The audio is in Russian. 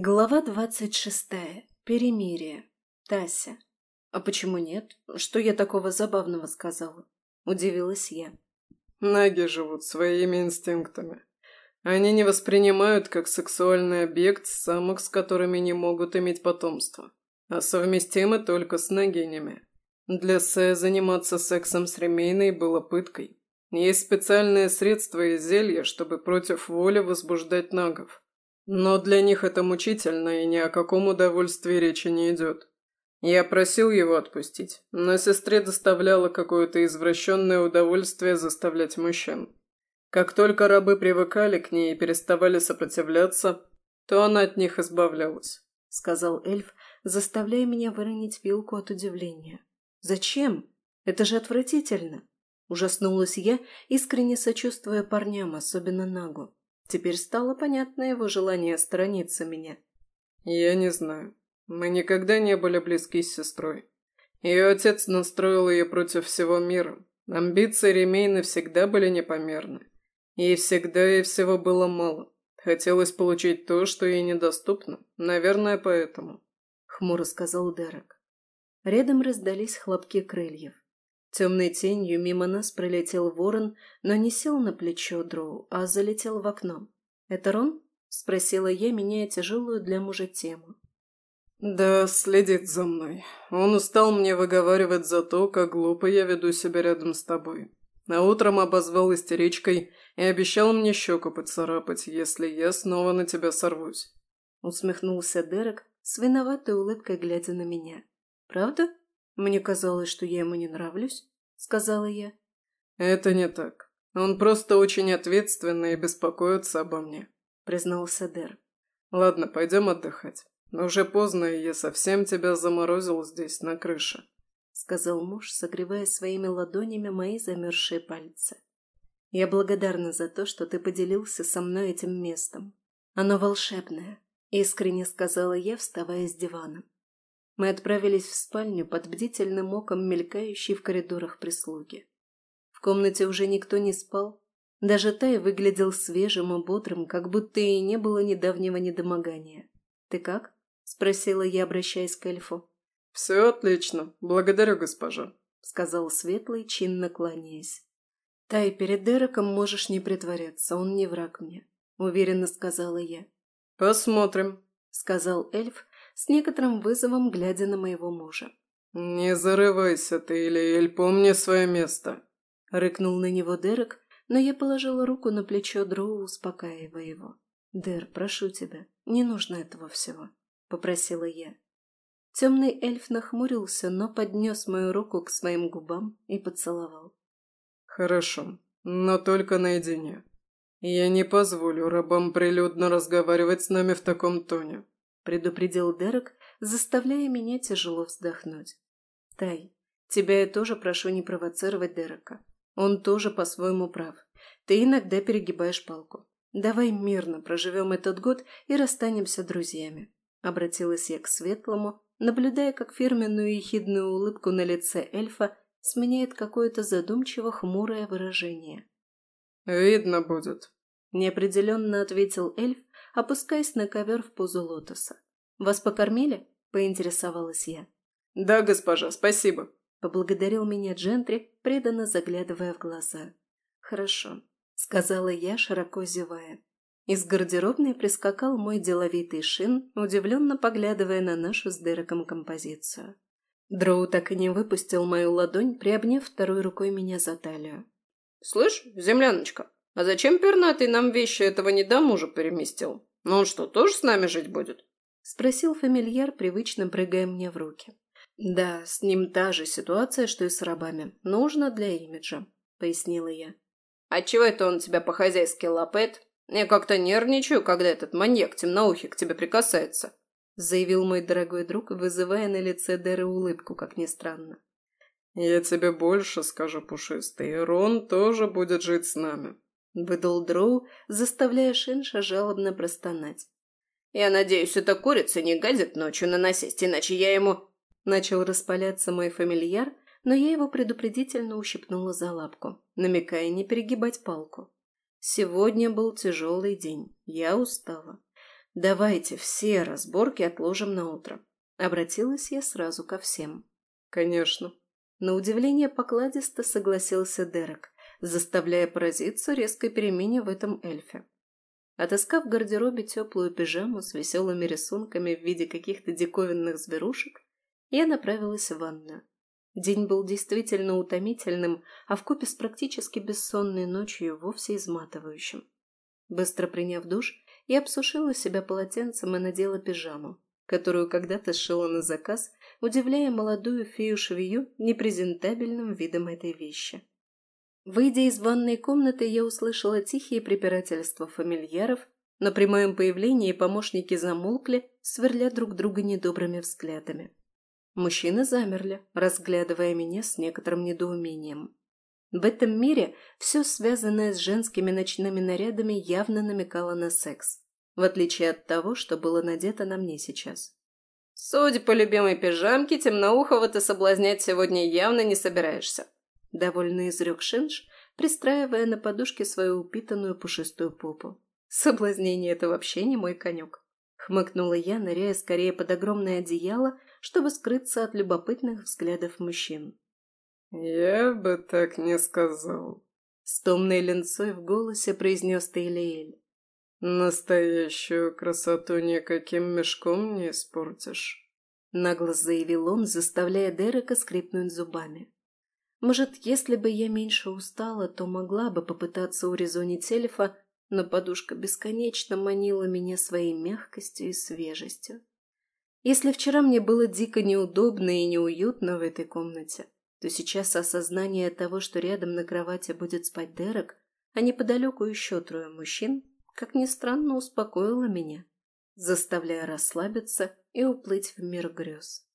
Глава двадцать шестая. Перемирие. Тася. А почему нет? Что я такого забавного сказала? Удивилась я. Наги живут своими инстинктами. Они не воспринимают как сексуальный объект самок, с которыми не могут иметь потомство, а совместимы только с нагинями. Для Сэ заниматься сексом с Ремейной было пыткой. Есть специальные средства и зелья, чтобы против воли возбуждать нагов. Но для них это мучительно, и ни о каком удовольствии речи не идет. Я просил его отпустить, но сестре доставляло какое-то извращенное удовольствие заставлять мужчин. Как только рабы привыкали к ней и переставали сопротивляться, то она от них избавлялась, — сказал эльф, заставляя меня выронить вилку от удивления. «Зачем? Это же отвратительно!» Ужаснулась я, искренне сочувствуя парням, особенно Нагу. Теперь стало понятно его желание сторониться меня. «Я не знаю. Мы никогда не были близки с сестрой. Ее отец настроил ее против всего мира. Амбиции Ремейны всегда были непомерны. Ей всегда и всего было мало. Хотелось получить то, что ей недоступно. Наверное, поэтому», — хмуро сказал Дерек. Рядом раздались хлопки крыльев. Темной тенью мимо нас пролетел ворон, но не сел на плечо Дроу, а залетел в окно. «Это Рон?» — спросила я, меняя тяжелую для мужа тему. «Да, следит за мной. Он устал мне выговаривать за то, как глупо я веду себя рядом с тобой. А утром обозвал истеричкой и обещал мне щеку поцарапать, если я снова на тебя сорвусь». Усмехнулся Дерек с виноватой улыбкой, глядя на меня. «Правда?» «Мне казалось, что я ему не нравлюсь», — сказала я. «Это не так. Он просто очень ответственный и беспокоится обо мне», — признался Дер. «Ладно, пойдем отдыхать. Но уже поздно, и я совсем тебя заморозил здесь, на крыше», — сказал муж, согревая своими ладонями мои замерзшие пальцы. «Я благодарна за то, что ты поделился со мной этим местом. Оно волшебное», — искренне сказала я, вставая с дивана. Мы отправились в спальню под бдительным оком мелькающей в коридорах прислуги. В комнате уже никто не спал. Даже Тай выглядел свежим и бодрым, как будто и не было недавнего недомогания. «Ты как?» – спросила я, обращаясь к эльфу. «Все отлично. Благодарю, госпожа», – сказал Светлый, чинно кланяясь. «Тай, перед Дереком можешь не притворяться, он не враг мне», – уверенно сказала я. «Посмотрим», – сказал эльф, с некоторым вызовом глядя на моего мужа. «Не зарывайся ты, Илиэль, помни свое место!» Рыкнул на него Дерек, но я положила руку на плечо Дроу, успокаивая его. «Дер, прошу тебя, не нужно этого всего», — попросила я. Темный эльф нахмурился, но поднес мою руку к своим губам и поцеловал. «Хорошо, но только наедине. Я не позволю рабам прилюдно разговаривать с нами в таком тоне предупредил Дерек, заставляя меня тяжело вздохнуть. «Тай, тебя я тоже прошу не провоцировать Дерека. Он тоже по-своему прав. Ты иногда перегибаешь палку. Давай мирно проживем этот год и расстанемся друзьями», — обратилась я к Светлому, наблюдая, как фирменную ехидную улыбку на лице эльфа сменяет какое-то задумчиво хмурое выражение. «Видно будет», — неопределенно ответил эльф, опускаясь на ковер в позу лотоса. «Вас покормили?» – поинтересовалась я. «Да, госпожа, спасибо», – поблагодарил меня Джентри, преданно заглядывая в глаза. «Хорошо», – сказала я, широко зевая. Из гардеробной прискакал мой деловитый шин, удивленно поглядывая на нашу с Дереком композицию. Дроу так и не выпустил мою ладонь, приобняв второй рукой меня за талию. «Слышь, земляночка, а зачем пернатый нам вещи этого не до мужа переместил? «Ну он что, тоже с нами жить будет?» – спросил фамильяр, привычно прыгая мне в руки. «Да, с ним та же ситуация, что и с рабами. Нужно для имиджа», – пояснила я. «А чего это он тебя по-хозяйски лапает? Я как-то нервничаю, когда этот маньяк темноухий к тебе прикасается», – заявил мой дорогой друг, вызывая на лице Деры улыбку, как ни странно. «Я тебе больше скажу, Пушистый, Рон тоже будет жить с нами», выдал Дроу, заставляя Шинша жалобно простонать. «Я надеюсь, эта курица не гадит ночью на насесть, иначе я ему...» Начал распаляться мой фамильяр, но я его предупредительно ущипнула за лапку, намекая не перегибать палку. Сегодня был тяжелый день, я устала. Давайте все разборки отложим на утро. Обратилась я сразу ко всем. Конечно. На удивление покладисто согласился Дерек, заставляя поразиться резкой перемене в этом эльфе. Отыскав в гардеробе теплую пижаму с веселыми рисунками в виде каких-то диковинных зверушек, я направилась в ванную. День был действительно утомительным, а вкупе с практически бессонной ночью вовсе изматывающим. Быстро приняв душ, я обсушила себя полотенцем и надела пижаму, которую когда-то сшила на заказ, удивляя молодую фею-швею непрезентабельным видом этой вещи. Выйдя из ванной комнаты, я услышала тихие препирательства фамильяров, но при моем появлении помощники замолкли, сверля друг друга недобрыми взглядами. Мужчины замерли, разглядывая меня с некоторым недоумением. В этом мире все связанное с женскими ночными нарядами явно намекало на секс, в отличие от того, что было надето на мне сейчас. «Судя по любимой пижамке, темноухого ты соблазнять сегодня явно не собираешься», — довольно изрек Шинж, пристраивая на подушке свою упитанную пушистую попу. «Соблазнение — это вообще не мой конек», — хмыкнула я, ныряя скорее под огромное одеяло, чтобы скрыться от любопытных взглядов мужчин. «Я бы так не сказал», — с томной ленцой в голосе произнес Тейлиэль. «Настоящую красоту никаким мешком не испортишь», — нагло заявил он, заставляя Дерека скрипнуть зубами. «Может, если бы я меньше устала, то могла бы попытаться урезонить эльфа, но подушка бесконечно манила меня своей мягкостью и свежестью. Если вчера мне было дико неудобно и неуютно в этой комнате, то сейчас осознание того, что рядом на кровати будет спать Дерек, а неподалеку еще трое мужчин, как ни странно, успокоило меня, заставляя расслабиться и уплыть в мир грез.